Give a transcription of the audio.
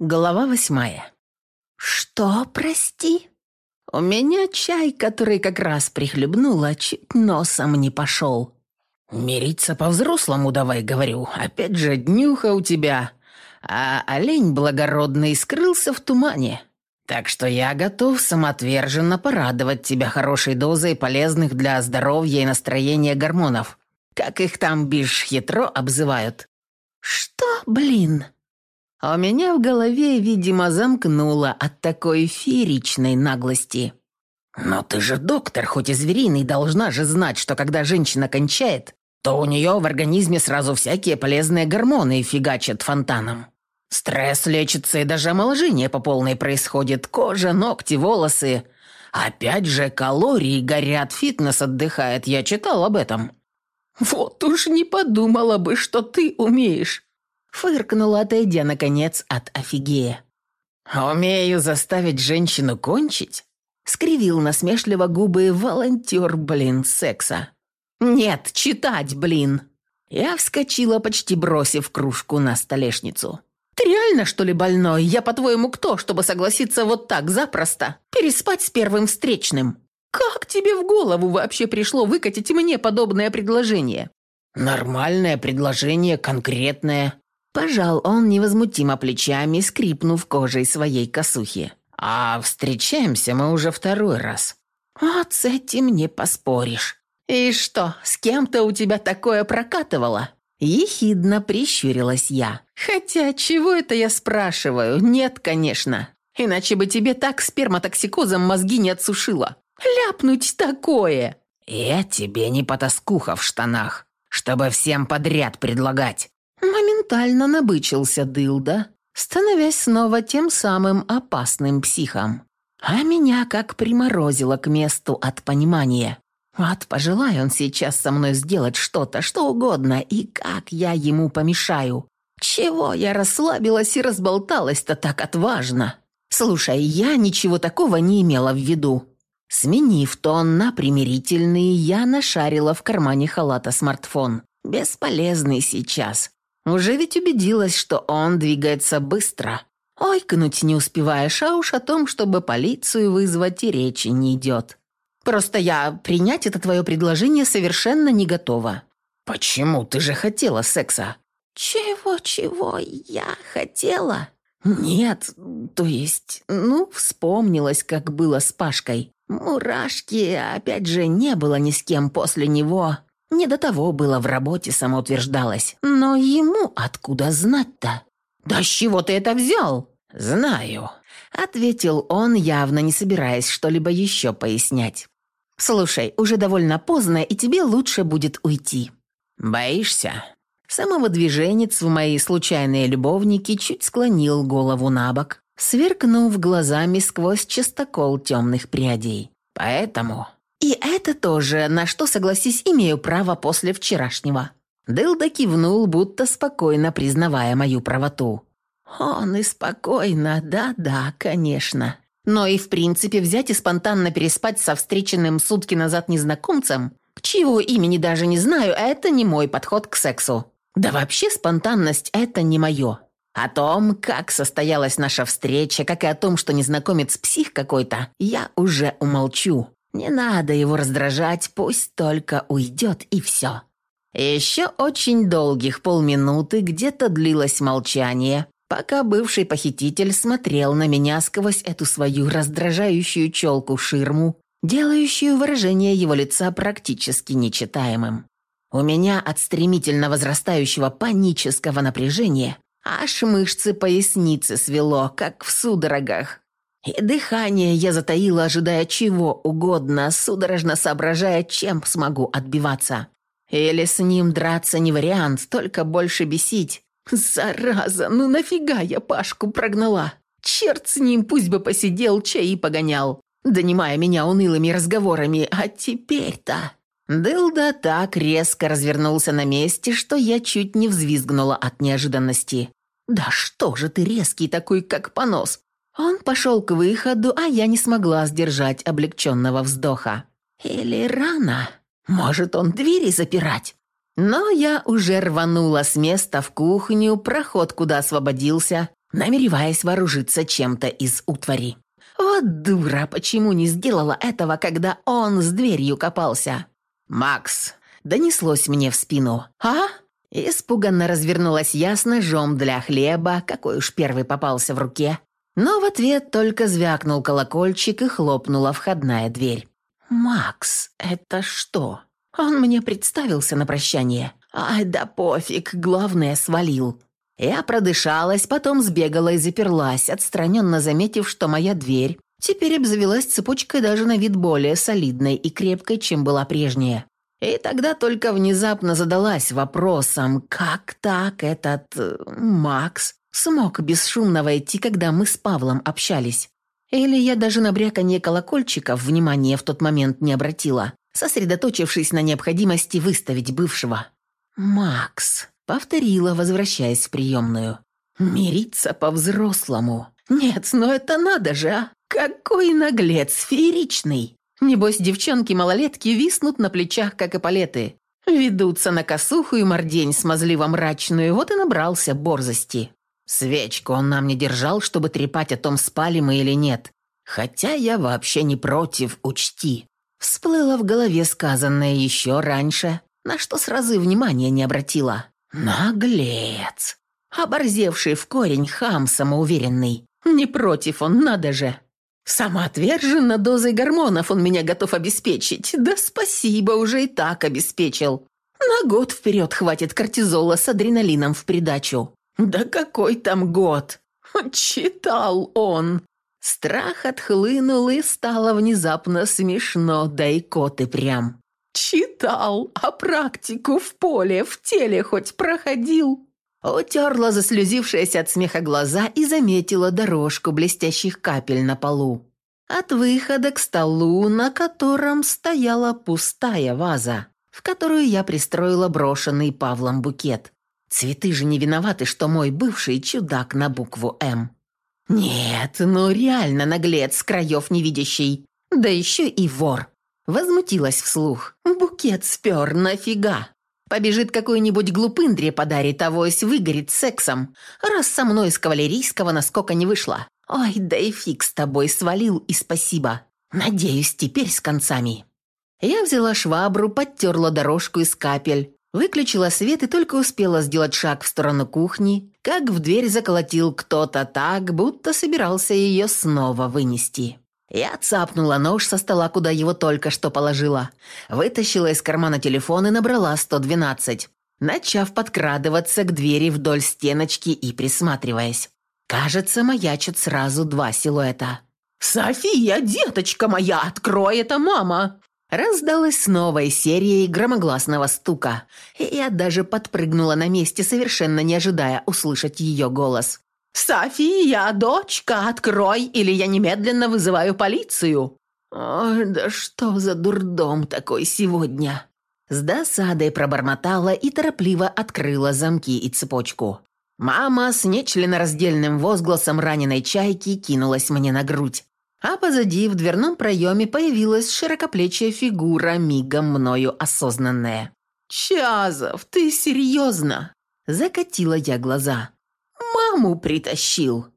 Глава восьмая. «Что, прости?» «У меня чай, который как раз прихлебнула, чуть носом не пошел». «Мириться по-взрослому давай, говорю. Опять же, днюха у тебя. А олень благородный скрылся в тумане. Так что я готов самоотверженно порадовать тебя хорошей дозой полезных для здоровья и настроения гормонов. Как их там бишь хитро обзывают». «Что, блин?» А у меня в голове, видимо, замкнуло от такой фееричной наглости. «Но ты же доктор, хоть и звериный, должна же знать, что когда женщина кончает, то у нее в организме сразу всякие полезные гормоны фигачат фонтаном. Стресс лечится и даже омоложение по полной происходит. Кожа, ногти, волосы. Опять же, калории горят, фитнес отдыхает. Я читал об этом. Вот уж не подумала бы, что ты умеешь. Фыркнула, отойдя, наконец, от офигея. «Умею заставить женщину кончить?» Скривил насмешливо губы волонтер, блин, секса. «Нет, читать, блин!» Я вскочила, почти бросив кружку на столешницу. «Ты реально, что ли, больной? Я, по-твоему, кто, чтобы согласиться вот так запросто? Переспать с первым встречным? Как тебе в голову вообще пришло выкатить мне подобное предложение?» «Нормальное предложение, конкретное. Пожал он невозмутимо плечами, скрипнув кожей своей косухи. «А встречаемся мы уже второй раз». «Вот с этим не поспоришь». «И что, с кем-то у тебя такое прокатывало?» Ехидно прищурилась я. «Хотя, чего это я спрашиваю? Нет, конечно. Иначе бы тебе так сперматоксикозом мозги не отсушило. Ляпнуть такое!» «Я тебе не потаскуха в штанах, чтобы всем подряд предлагать. Моментально набычился дылда, становясь снова тем самым опасным психом. А меня как приморозило к месту от понимания. Вот пожелай он сейчас со мной сделать что-то, что угодно, и как я ему помешаю. Чего я расслабилась и разболталась-то так отважно? Слушай, я ничего такого не имела в виду. Сменив тон на примирительный, я нашарила в кармане халата смартфон. Бесполезный сейчас. Уже ведь убедилась, что он двигается быстро. Ойкнуть не успеваешь, а уж о том, чтобы полицию вызвать и речи не идет. Просто я принять это твое предложение совершенно не готова». «Почему? Ты же хотела секса». «Чего-чего я хотела?» «Нет, то есть, ну, вспомнилось, как было с Пашкой. Мурашки, опять же, не было ни с кем после него. Не до того было в работе, самоутверждалось. Но ему откуда знать-то? «Да с чего ты это взял?» «Знаю», — ответил он, явно не собираясь что-либо еще пояснять. «Слушай, уже довольно поздно, и тебе лучше будет уйти». «Боишься?» Самого движенец в мои случайные любовники чуть склонил голову на бок, сверкнув глазами сквозь частокол темных прядей. «Поэтому и это тоже, на что, согласись, имею право после вчерашнего». Дылда кивнул, будто спокойно признавая мою правоту. «Он и спокойно, да-да, конечно. Но и в принципе взять и спонтанно переспать со встреченным сутки назад незнакомцем, чьего имени даже не знаю, это не мой подход к сексу. Да вообще спонтанность – это не мое. О том, как состоялась наша встреча, как и о том, что незнакомец псих какой-то, я уже умолчу. Не надо его раздражать, пусть только уйдет и все. Еще очень долгих полминуты где-то длилось молчание, пока бывший похититель смотрел на меня сквозь эту свою раздражающую челку-ширму, делающую выражение его лица практически нечитаемым. У меня от стремительно возрастающего панического напряжения аж мышцы поясницы свело, как в судорогах. И дыхание я затаила, ожидая чего угодно, судорожно соображая, чем смогу отбиваться. Или с ним драться не вариант, только больше бесить. Зараза, ну нафига я Пашку прогнала? Черт с ним, пусть бы посидел, чаи погонял, донимая меня унылыми разговорами, а теперь-то... Дылда так резко развернулся на месте, что я чуть не взвизгнула от неожиданности. «Да что же ты резкий такой, как понос? Он пошел к выходу, а я не смогла сдержать облегченного вздоха. Или рано? Может, он двери запирать? Но я уже рванула с места в кухню, проход куда освободился, намереваясь вооружиться чем-то из утвари. Вот дура, почему не сделала этого, когда он с дверью копался? «Макс!» – донеслось мне в спину. «А?» Испуганно развернулась я с ножом для хлеба, какой уж первый попался в руке. Но в ответ только звякнул колокольчик и хлопнула входная дверь. «Макс, это что?» Он мне представился на прощание. «Ай, да пофиг, главное, свалил». Я продышалась, потом сбегала и заперлась, отстраненно заметив, что моя дверь теперь обзавелась цепочкой даже на вид более солидной и крепкой, чем была прежняя. И тогда только внезапно задалась вопросом, как так этот э, Макс смог бесшумно войти, когда мы с Павлом общались. Или я даже на бряканье колокольчиков внимания в тот момент не обратила, сосредоточившись на необходимости выставить бывшего. «Макс», — повторила, возвращаясь в приемную. «Мириться по-взрослому. Нет, но это надо же, а! Какой наглец, фееричный! Небось, девчонки-малолетки виснут на плечах, как и палеты. Ведутся на косуху и мордень смазливо-мрачную, вот и набрался борзости. Свечку он нам не держал, чтобы трепать о том, спали мы или нет. Хотя я вообще не против, учти. Всплыло в голове сказанное еще раньше, на что сразу и внимания не обратила. Наглец. Оборзевший в корень хам самоуверенный. Не против он, надо же. Самоотверженно дозой гормонов он меня готов обеспечить. Да спасибо, уже и так обеспечил. На год вперед хватит кортизола с адреналином в придачу. Да какой там год? Читал он. Страх отхлынул и стало внезапно смешно, да и коты прям. Читал, а практику в поле, в теле хоть проходил. Утерла заслезившаяся от смеха глаза и заметила дорожку блестящих капель на полу. От выхода к столу, на котором стояла пустая ваза, в которую я пристроила брошенный Павлом букет. Цветы же не виноваты, что мой бывший чудак на букву «М». Нет, ну реально наглец, краев невидящий. Да еще и вор. Возмутилась вслух. Букет спер, нафига? Побежит какой-нибудь глупындре подарит, авось выгорит сексом, раз со мной с кавалерийского наскока не вышла. Ой, да и фиг с тобой, свалил и спасибо. Надеюсь, теперь с концами. Я взяла швабру, подтерла дорожку из капель, выключила свет и только успела сделать шаг в сторону кухни, как в дверь заколотил кто-то так, будто собирался ее снова вынести. Я цапнула нож со стола, куда его только что положила. Вытащила из кармана телефон и набрала 112, начав подкрадываться к двери вдоль стеночки и присматриваясь. Кажется, маячат сразу два силуэта. «София, деточка моя, открой это, мама!» Раздалась с новой серией громогласного стука, и я даже подпрыгнула на месте, совершенно не ожидая услышать ее голос. «София, дочка, открой, или я немедленно вызываю полицию!» «Ой, да что за дурдом такой сегодня!» С досадой пробормотала и торопливо открыла замки и цепочку. Мама с нечленораздельным возгласом раненой чайки кинулась мне на грудь. А позади в дверном проеме появилась широкоплечья фигура, мигом мною осознанная. «Чазов, ты серьезно?» Закатила я глаза. «Маму притащил!»